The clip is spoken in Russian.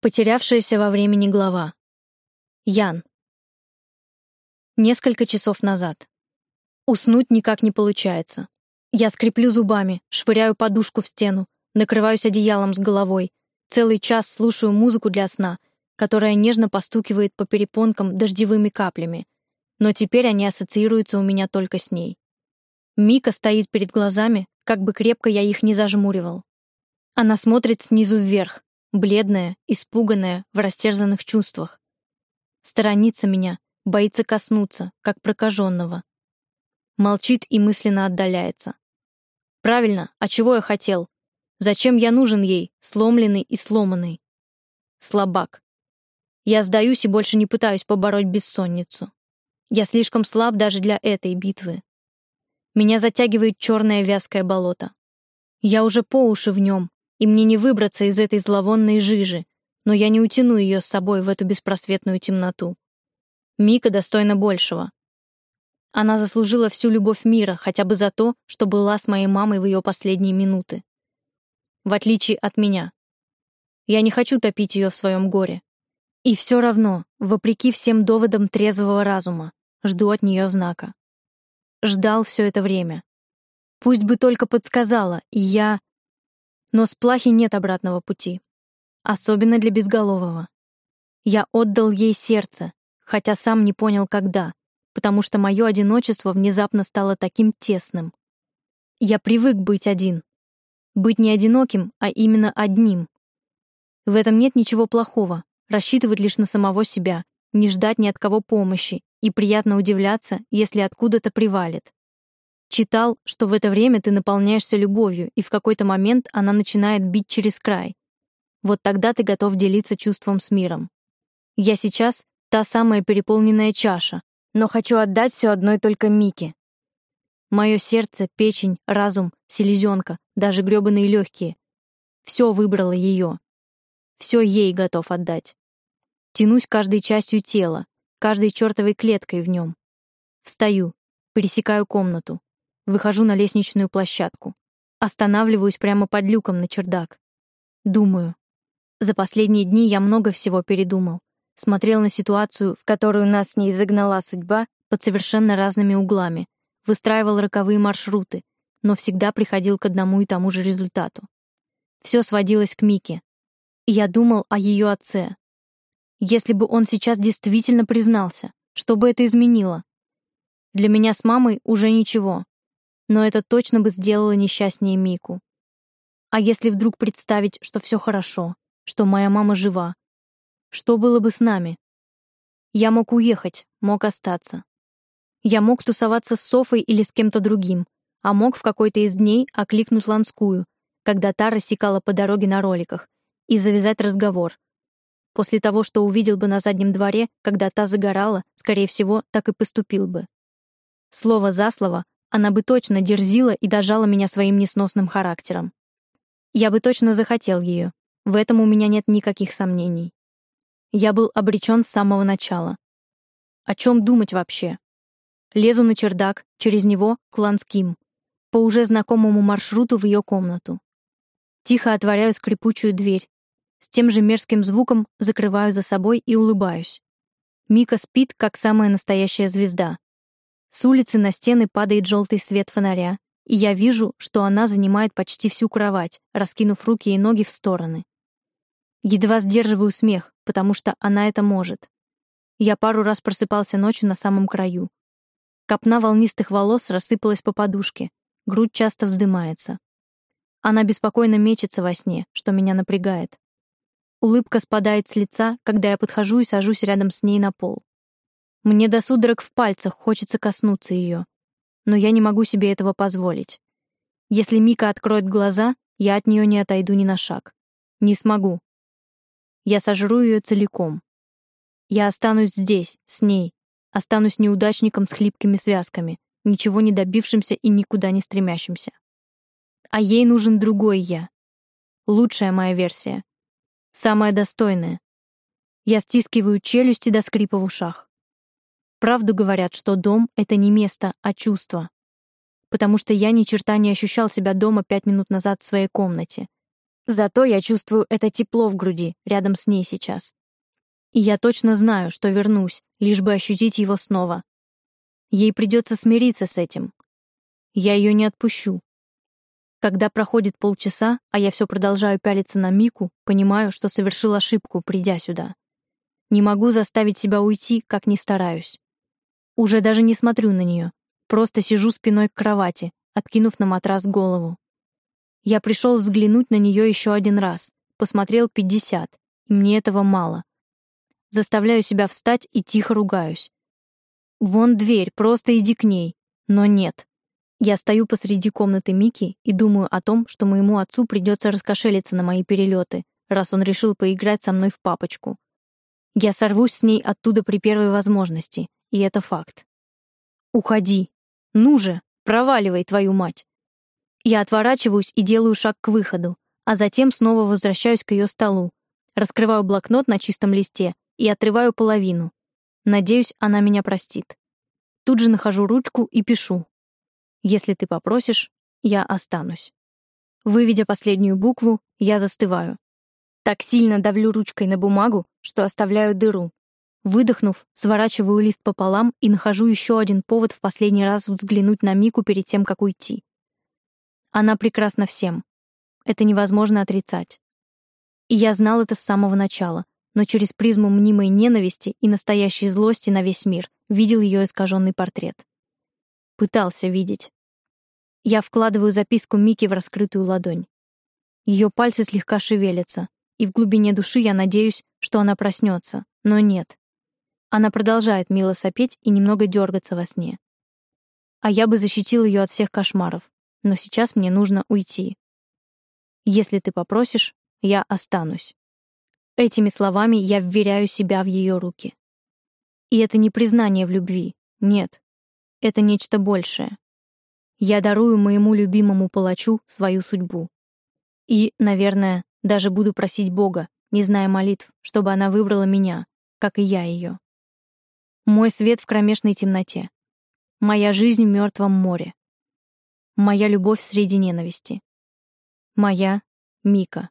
Потерявшаяся во времени глава. Ян. Несколько часов назад. Уснуть никак не получается. Я скреплю зубами, швыряю подушку в стену, накрываюсь одеялом с головой, целый час слушаю музыку для сна, которая нежно постукивает по перепонкам дождевыми каплями, но теперь они ассоциируются у меня только с ней. Мика стоит перед глазами, как бы крепко я их не зажмуривал. Она смотрит снизу вверх, бледная, испуганная, в растерзанных чувствах. Сторонится меня, боится коснуться, как прокаженного. Молчит и мысленно отдаляется. Правильно, а чего я хотел? Зачем я нужен ей, сломленный и сломанный? Слабак. Я сдаюсь и больше не пытаюсь побороть бессонницу. Я слишком слаб даже для этой битвы. Меня затягивает черное вязкое болото. Я уже по уши в нем, и мне не выбраться из этой зловонной жижи, но я не утяну ее с собой в эту беспросветную темноту. Мика достойна большего. Она заслужила всю любовь мира хотя бы за то, что была с моей мамой в ее последние минуты. В отличие от меня. Я не хочу топить ее в своем горе. И все равно, вопреки всем доводам трезвого разума, жду от нее знака. Ждал все это время. Пусть бы только подсказала, и я... Но с плахи нет обратного пути. Особенно для безголового. Я отдал ей сердце, хотя сам не понял, когда, потому что мое одиночество внезапно стало таким тесным. Я привык быть один. Быть не одиноким, а именно одним. В этом нет ничего плохого, рассчитывать лишь на самого себя, не ждать ни от кого помощи и приятно удивляться, если откуда-то привалит. Читал, что в это время ты наполняешься любовью, и в какой-то момент она начинает бить через край. Вот тогда ты готов делиться чувством с миром. Я сейчас та самая переполненная чаша, но хочу отдать все одной только Мике. Мое сердце, печень, разум, селезенка, даже грёбаные легкие. Все выбрало ее. Все ей готов отдать. Тянусь каждой частью тела, каждой чертовой клеткой в нем. Встаю, пересекаю комнату. Выхожу на лестничную площадку. Останавливаюсь прямо под люком на чердак. Думаю. За последние дни я много всего передумал. Смотрел на ситуацию, в которую нас с ней загнала судьба, под совершенно разными углами. Выстраивал роковые маршруты, но всегда приходил к одному и тому же результату. Все сводилось к Мике. Я думал о ее отце. Если бы он сейчас действительно признался, что бы это изменило? Для меня с мамой уже ничего, но это точно бы сделало несчастнее Мику. А если вдруг представить, что все хорошо, что моя мама жива? Что было бы с нами? Я мог уехать, мог остаться. Я мог тусоваться с Софой или с кем-то другим, а мог в какой-то из дней окликнуть Ланскую, когда та рассекала по дороге на роликах, и завязать разговор. После того, что увидел бы на заднем дворе, когда та загорала, скорее всего, так и поступил бы. Слово за слово она бы точно дерзила и дожала меня своим несносным характером. Я бы точно захотел ее. В этом у меня нет никаких сомнений. Я был обречен с самого начала. О чем думать вообще? Лезу на чердак, через него — к Ланским, по уже знакомому маршруту в ее комнату. Тихо отворяю скрипучую дверь. С тем же мерзким звуком закрываю за собой и улыбаюсь. Мика спит, как самая настоящая звезда. С улицы на стены падает желтый свет фонаря, и я вижу, что она занимает почти всю кровать, раскинув руки и ноги в стороны. Едва сдерживаю смех, потому что она это может. Я пару раз просыпался ночью на самом краю. Копна волнистых волос рассыпалась по подушке, грудь часто вздымается. Она беспокойно мечется во сне, что меня напрягает. Улыбка спадает с лица, когда я подхожу и сажусь рядом с ней на пол. Мне до судорог в пальцах хочется коснуться ее. Но я не могу себе этого позволить. Если Мика откроет глаза, я от нее не отойду ни на шаг. Не смогу. Я сожру ее целиком. Я останусь здесь, с ней. Останусь неудачником с хлипкими связками, ничего не добившимся и никуда не стремящимся. А ей нужен другой я. Лучшая моя версия. Самая достойная. Я стискиваю челюсти до скрипа в ушах. Правду говорят, что дом — это не место, а чувство. Потому что я ни черта не ощущал себя дома пять минут назад в своей комнате. Зато я чувствую это тепло в груди рядом с ней сейчас. И я точно знаю, что вернусь, лишь бы ощутить его снова. Ей придется смириться с этим. Я ее не отпущу. Когда проходит полчаса, а я все продолжаю пялиться на Мику, понимаю, что совершил ошибку, придя сюда. Не могу заставить себя уйти, как ни стараюсь. Уже даже не смотрю на нее, просто сижу спиной к кровати, откинув на матрас голову. Я пришел взглянуть на нее еще один раз, посмотрел 50, и мне этого мало. Заставляю себя встать и тихо ругаюсь. Вон дверь, просто иди к ней. Но нет. Я стою посреди комнаты Мики и думаю о том, что моему отцу придется раскошелиться на мои перелеты, раз он решил поиграть со мной в папочку. Я сорвусь с ней оттуда при первой возможности, и это факт. Уходи. Ну же, проваливай, твою мать. Я отворачиваюсь и делаю шаг к выходу, а затем снова возвращаюсь к ее столу, раскрываю блокнот на чистом листе и отрываю половину. Надеюсь, она меня простит. Тут же нахожу ручку и пишу. Если ты попросишь, я останусь. Выведя последнюю букву, я застываю. Так сильно давлю ручкой на бумагу, что оставляю дыру. Выдохнув, сворачиваю лист пополам и нахожу еще один повод в последний раз взглянуть на Мику перед тем, как уйти. Она прекрасна всем. Это невозможно отрицать. И я знал это с самого начала, но через призму мнимой ненависти и настоящей злости на весь мир видел ее искаженный портрет. Пытался видеть. Я вкладываю записку Мики в раскрытую ладонь. Ее пальцы слегка шевелятся, и в глубине души я надеюсь, что она проснется, но нет. Она продолжает мило сопеть и немного дергаться во сне. А я бы защитил ее от всех кошмаров, но сейчас мне нужно уйти. Если ты попросишь, я останусь. Этими словами я вверяю себя в ее руки. И это не признание в любви, нет. Это нечто большее. Я дарую моему любимому палачу свою судьбу. И, наверное, даже буду просить Бога, не зная молитв, чтобы она выбрала меня, как и я ее. Мой свет в кромешной темноте. Моя жизнь в мертвом море. Моя любовь среди ненависти. Моя Мика.